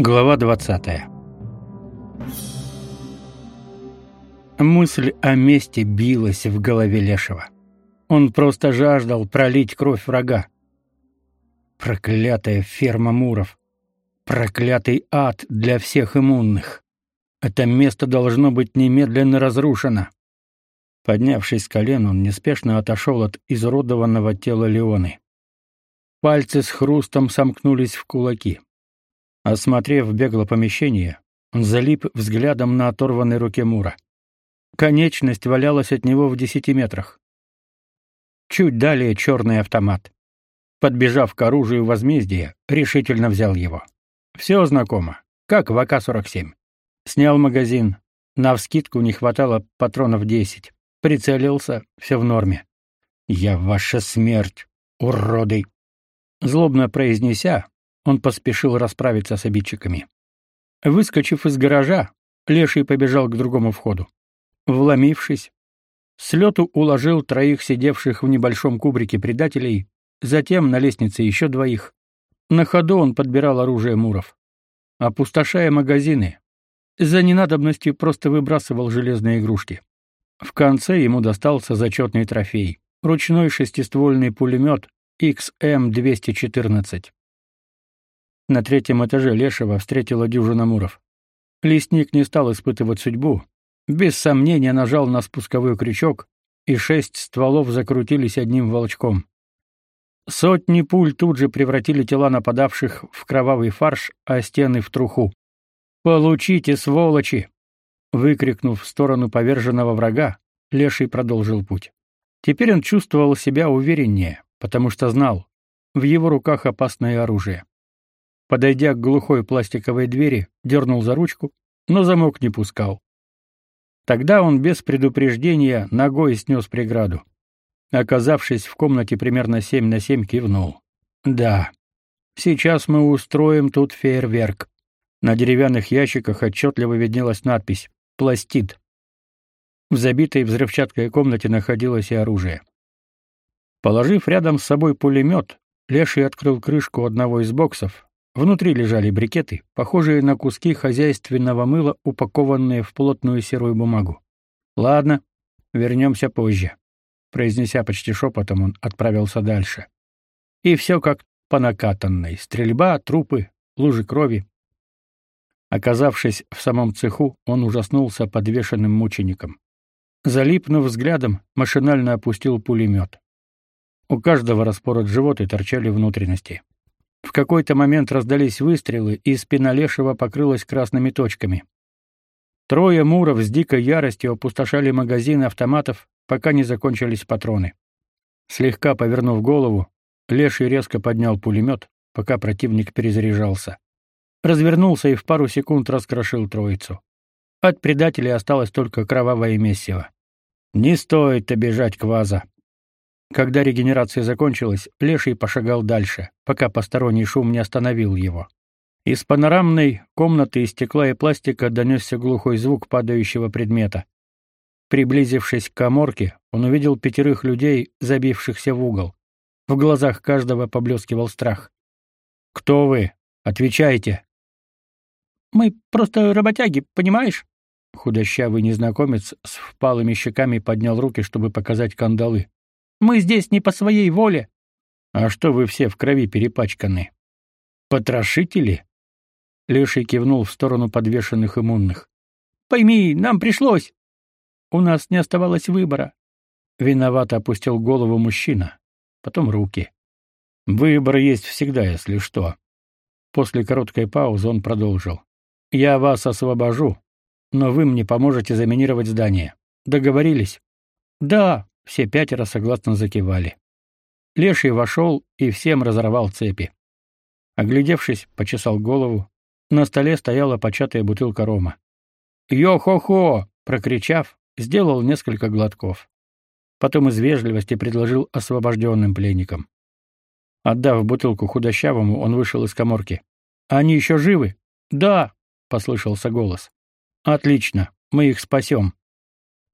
Глава 20. Мысль о мести билась в голове Лешего. Он просто жаждал пролить кровь врага. Проклятая ферма Муров. Проклятый ад для всех иммунных. Это место должно быть немедленно разрушено. Поднявшись с колен, он неспешно отошел от изуродованного тела Леоны. Пальцы с хрустом сомкнулись в кулаки. Осмотрев бегло помещение, он залип взглядом на оторванной руке Мура. Конечность валялась от него в десяти метрах. Чуть далее черный автомат. Подбежав к оружию возмездия, решительно взял его. Все знакомо, как в АК-47. Снял магазин. Навскидку не хватало патронов десять. Прицелился, все в норме. «Я ваша смерть, уроды!» Злобно произнеся, он поспешил расправиться с обидчиками. Выскочив из гаража, Леший побежал к другому входу. Вломившись, с лету уложил троих сидевших в небольшом кубрике предателей, затем на лестнице еще двоих. На ходу он подбирал оружие муров. Опустошая магазины, за ненадобностью просто выбрасывал железные игрушки. В конце ему достался зачетный трофей — ручной шестиствольный пулемет XM-214. На третьем этаже Лешего встретила дюжина муров. Лесник не стал испытывать судьбу. Без сомнения нажал на спусковой крючок, и шесть стволов закрутились одним волчком. Сотни пуль тут же превратили тела нападавших в кровавый фарш, а стены в труху. «Получите, сволочи!» Выкрикнув в сторону поверженного врага, Леший продолжил путь. Теперь он чувствовал себя увереннее, потому что знал, в его руках опасное оружие. Подойдя к глухой пластиковой двери, дернул за ручку, но замок не пускал. Тогда он без предупреждения ногой снес преграду. Оказавшись в комнате примерно 7 на 7, кивнул. «Да, сейчас мы устроим тут фейерверк». На деревянных ящиках отчетливо виднелась надпись «Пластид». В забитой взрывчаткой комнате находилось и оружие. Положив рядом с собой пулемет, Леший открыл крышку одного из боксов, Внутри лежали брикеты, похожие на куски хозяйственного мыла, упакованные в плотную серую бумагу. Ладно, вернемся позже, произнеся почти шепотом, он отправился дальше. И все как по накатанной: стрельба, трупы, лужи крови. Оказавшись в самом цеху, он ужаснулся подвешенным мучеником. Залипнув взглядом, машинально опустил пулемет. У каждого распорот живот и торчали внутренности. В какой-то момент раздались выстрелы, и спина Лешего покрылась красными точками. Трое муров с дикой яростью опустошали магазины автоматов, пока не закончились патроны. Слегка повернув голову, Леший резко поднял пулемет, пока противник перезаряжался. Развернулся и в пару секунд раскрошил троицу. От предателей осталось только кровавое месиво. «Не стоит обижать Кваза», когда регенерация закончилась, Леший пошагал дальше, пока посторонний шум не остановил его. Из панорамной комнаты из стекла и пластика донесся глухой звук падающего предмета. Приблизившись к каморке, он увидел пятерых людей, забившихся в угол. В глазах каждого поблескивал страх. «Кто вы? Отвечайте!» «Мы просто работяги, понимаешь?» Худощавый незнакомец с впалыми щеками поднял руки, чтобы показать кандалы. Мы здесь не по своей воле. А что вы все в крови перепачканы? Потрошители? Леший кивнул в сторону подвешенных иммунных. Пойми, нам пришлось. У нас не оставалось выбора. Виновато опустил голову мужчина, потом руки. Выбор есть всегда, если что. После короткой паузы он продолжил. Я вас освобожу, но вы мне поможете заминировать здание. Договорились? Да, все пятеро согласно закивали. Леший вошел и всем разорвал цепи. Оглядевшись, почесал голову. На столе стояла початая бутылка рома. «Йо-хо-хо!» — прокричав, сделал несколько глотков. Потом из вежливости предложил освобожденным пленникам. Отдав бутылку худощавому, он вышел из каморки. «Они еще живы?» «Да!» — послышался голос. «Отлично, мы их спасем».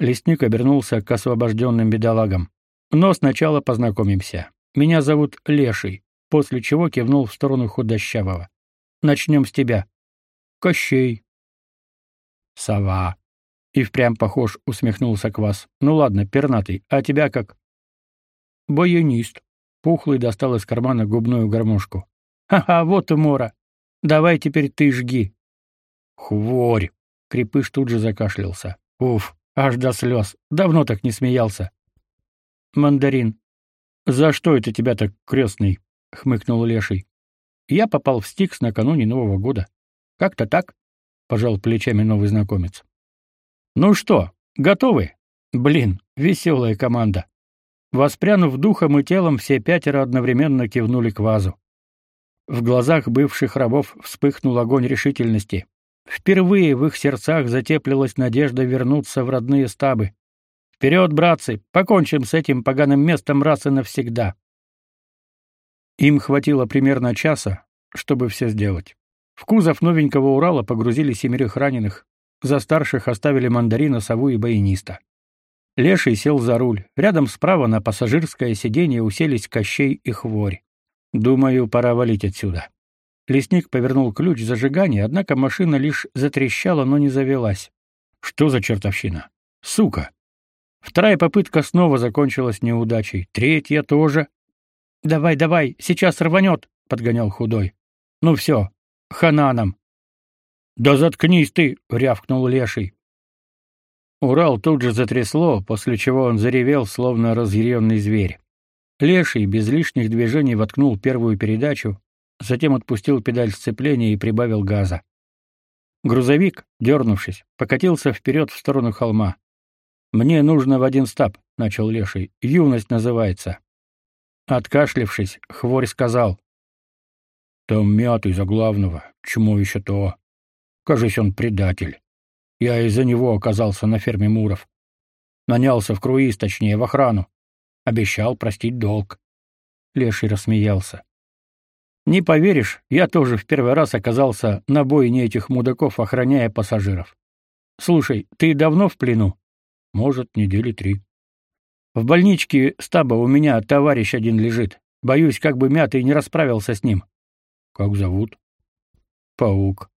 Лесник обернулся к освобожденным бедолагам. Но сначала познакомимся. Меня зовут Леший, после чего кивнул в сторону худощавого. Начнем с тебя. Кощей. Сова. И впрямь похож, усмехнулся Квас. Ну ладно, пернатый, а тебя как? Баянист. Пухлый достал из кармана губную гармошку. Ха-ха, вот мора. Давай теперь ты жги. Хворь. Крепыш тут же закашлялся. Уф, аж до слез. Давно так не смеялся. Мандарин. За что это тебя так крестный? хмыкнул Леший. Я попал в Стикс накануне Нового года. Как-то так, пожал плечами новый знакомец. Ну что, готовы? Блин, веселая команда. Воспрянув духом и телом, все пятеро одновременно кивнули к вазу. В глазах бывших рабов вспыхнул огонь решительности. Впервые в их сердцах затеплилась надежда вернуться в родные стабы. Вперед, братцы, покончим с этим поганым местом раз и навсегда. Им хватило примерно часа, чтобы все сделать. В кузов новенького Урала погрузили семерых раненых, за старших оставили мандарина, сову и баяниста. Леший сел за руль. Рядом справа на пассажирское сиденье уселись Кощей и Хворь. Думаю, пора валить отсюда. Лесник повернул ключ зажигания, однако машина лишь затрещала, но не завелась. Что за чертовщина? Сука. Вторая попытка снова закончилась неудачей. Третья тоже. Давай, давай, сейчас рванет, подгонял худой. Ну все, хана нам. Да заткнись ты, рявкнул леший. Урал тут же затрясло, после чего он заревел, словно разъяренный зверь. Леший без лишних движений воткнул первую передачу, затем отпустил педаль сцепления и прибавил газа. Грузовик, дернувшись, покатился вперед в сторону холма. «Мне нужно в один стаб», — начал Леший. «Юность называется». Откашлившись, Хворь сказал. «Там мятый за главного, чему еще то. Кажись, он предатель. Я из-за него оказался на ферме Муров. Нанялся в круиз, точнее, в охрану. Обещал простить долг». Леший рассмеялся. Не поверишь, я тоже в первый раз оказался на бойне этих мудаков, охраняя пассажиров. Слушай, ты давно в плену? Может, недели три. В больничке стаба у меня товарищ один лежит. Боюсь, как бы мятый не расправился с ним. Как зовут? Паук.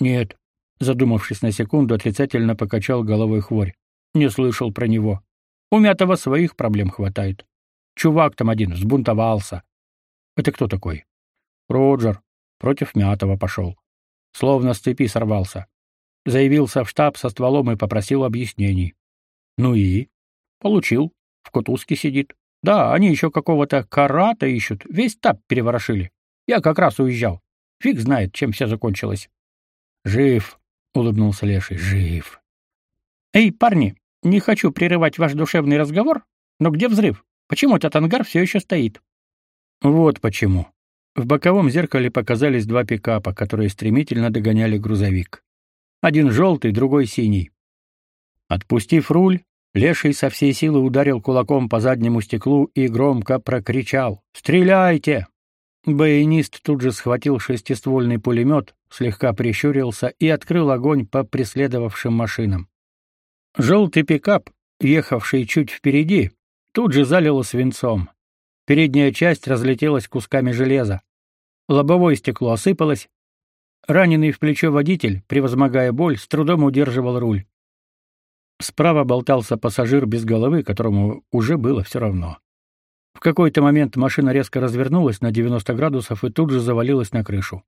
Нет, задумавшись на секунду, отрицательно покачал головой хворь. Не слышал про него. У мятого своих проблем хватает. Чувак там один взбунтовался. Это кто такой? Роджер против Мятова пошел. Словно с цепи сорвался. Заявился в штаб со стволом и попросил объяснений. Ну и? Получил. В кутузке сидит. Да, они еще какого-то карата ищут. Весь штаб переворошили. Я как раз уезжал. Фиг знает, чем все закончилось. Жив, улыбнулся Леший. Жив. Эй, парни, не хочу прерывать ваш душевный разговор, но где взрыв? Почему этот ангар все еще стоит? Вот почему. В боковом зеркале показались два пикапа, которые стремительно догоняли грузовик. Один желтый, другой синий. Отпустив руль, Леший со всей силы ударил кулаком по заднему стеклу и громко прокричал «Стреляйте!». Баянист тут же схватил шестиствольный пулемет, слегка прищурился и открыл огонь по преследовавшим машинам. Желтый пикап, ехавший чуть впереди, тут же залило свинцом. Передняя часть разлетелась кусками железа. Лобовое стекло осыпалось. Раненый в плечо водитель, превозмогая боль, с трудом удерживал руль. Справа болтался пассажир без головы, которому уже было все равно. В какой-то момент машина резко развернулась на 90 градусов и тут же завалилась на крышу.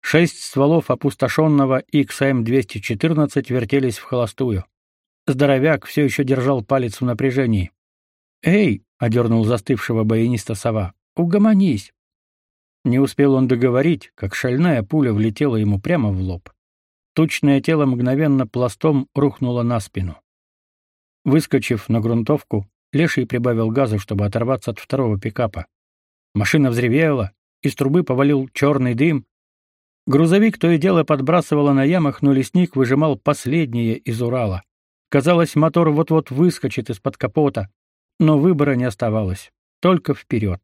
Шесть стволов опустошенного XM-214 вертелись в холостую. Здоровяк все еще держал палец в напряжении. «Эй!» — одернул застывшего баяниста сова. «Угомонись!» Не успел он договорить, как шальная пуля влетела ему прямо в лоб. Тучное тело мгновенно пластом рухнуло на спину. Выскочив на грунтовку, Леший прибавил газа, чтобы оторваться от второго пикапа. Машина взревела, из трубы повалил черный дым. Грузовик то и дело подбрасывало на ямах, но лесник выжимал последнее из Урала. Казалось, мотор вот-вот выскочит из-под капота, но выбора не оставалось. Только вперед.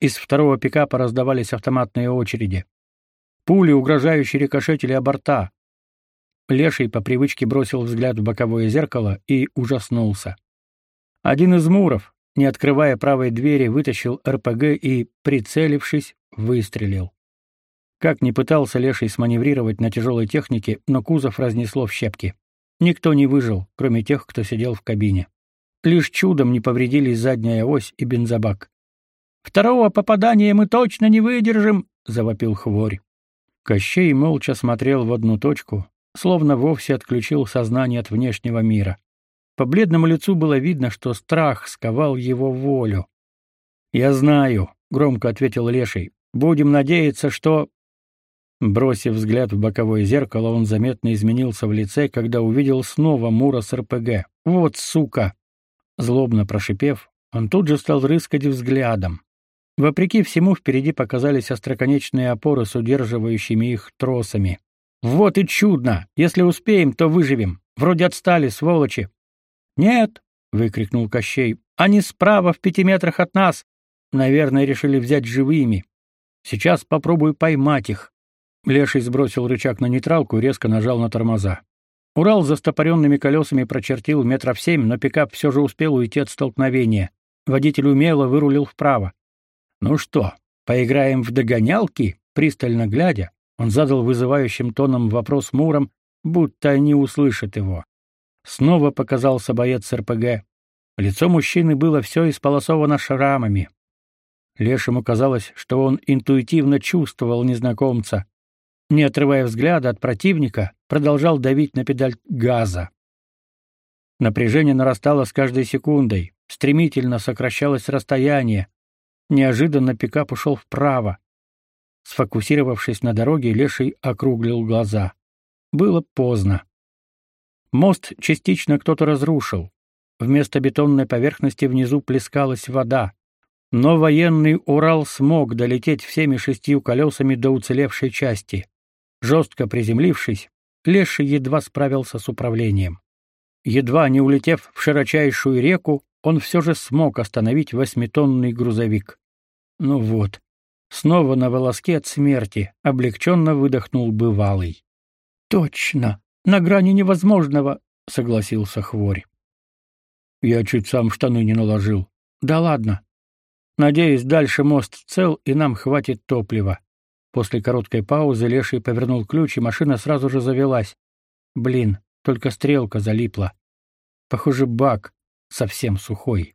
Из второго пикапа раздавались автоматные очереди. Пули угрожающе рикошетили о борта. Леший по привычке бросил взгляд в боковое зеркало и ужаснулся. Один из муров, не открывая правой двери, вытащил РПГ и, прицелившись, выстрелил. Как ни пытался Леший сманеврировать на тяжелой технике, но кузов разнесло в щепки. Никто не выжил, кроме тех, кто сидел в кабине. Лишь чудом не повредились задняя ось и бензобак. «Второго попадания мы точно не выдержим!» — завопил Хворь. Кощей молча смотрел в одну точку, словно вовсе отключил сознание от внешнего мира. По бледному лицу было видно, что страх сковал его волю. «Я знаю», — громко ответил Леший. «Будем надеяться, что...» Бросив взгляд в боковое зеркало, он заметно изменился в лице, когда увидел снова Мура с РПГ. «Вот сука!» Злобно прошипев, он тут же стал рыскать взглядом. Вопреки всему, впереди показались остроконечные опоры с удерживающими их тросами. «Вот и чудно! Если успеем, то выживем. Вроде отстали, сволочи!» «Нет!» — выкрикнул Кощей. «Они справа, в пяти метрах от нас! Наверное, решили взять живыми. Сейчас попробую поймать их». Леший сбросил рычаг на нейтралку и резко нажал на тормоза. Урал за стопоренными колесами прочертил метров семь, но пикап все же успел уйти от столкновения. Водитель умело вырулил вправо. «Ну что, поиграем в догонялки?» Пристально глядя, он задал вызывающим тоном вопрос Муром, будто не услышит его. Снова показался боец РПГ. Лицо мужчины было все исполосовано шрамами. Лешему казалось, что он интуитивно чувствовал незнакомца. Не отрывая взгляда от противника, продолжал давить на педаль газа. Напряжение нарастало с каждой секундой, стремительно сокращалось расстояние. Неожиданно пикап ушел вправо. Сфокусировавшись на дороге, Леший округлил глаза. Было поздно. Мост частично кто-то разрушил. Вместо бетонной поверхности внизу плескалась вода. Но военный Урал смог долететь всеми шестью колесами до уцелевшей части. Жестко приземлившись, Леший едва справился с управлением. Едва не улетев в широчайшую реку, он все же смог остановить восьмитонный грузовик. Ну вот, снова на волоске от смерти, облегченно выдохнул бывалый. Точно, на грани невозможного, согласился Хворь. Я чуть сам штаны не наложил. Да ладно. Надеюсь, дальше мост цел и нам хватит топлива. После короткой паузы Леший повернул ключ, и машина сразу же завелась. Блин, только стрелка залипла. Похоже, бак совсем сухой.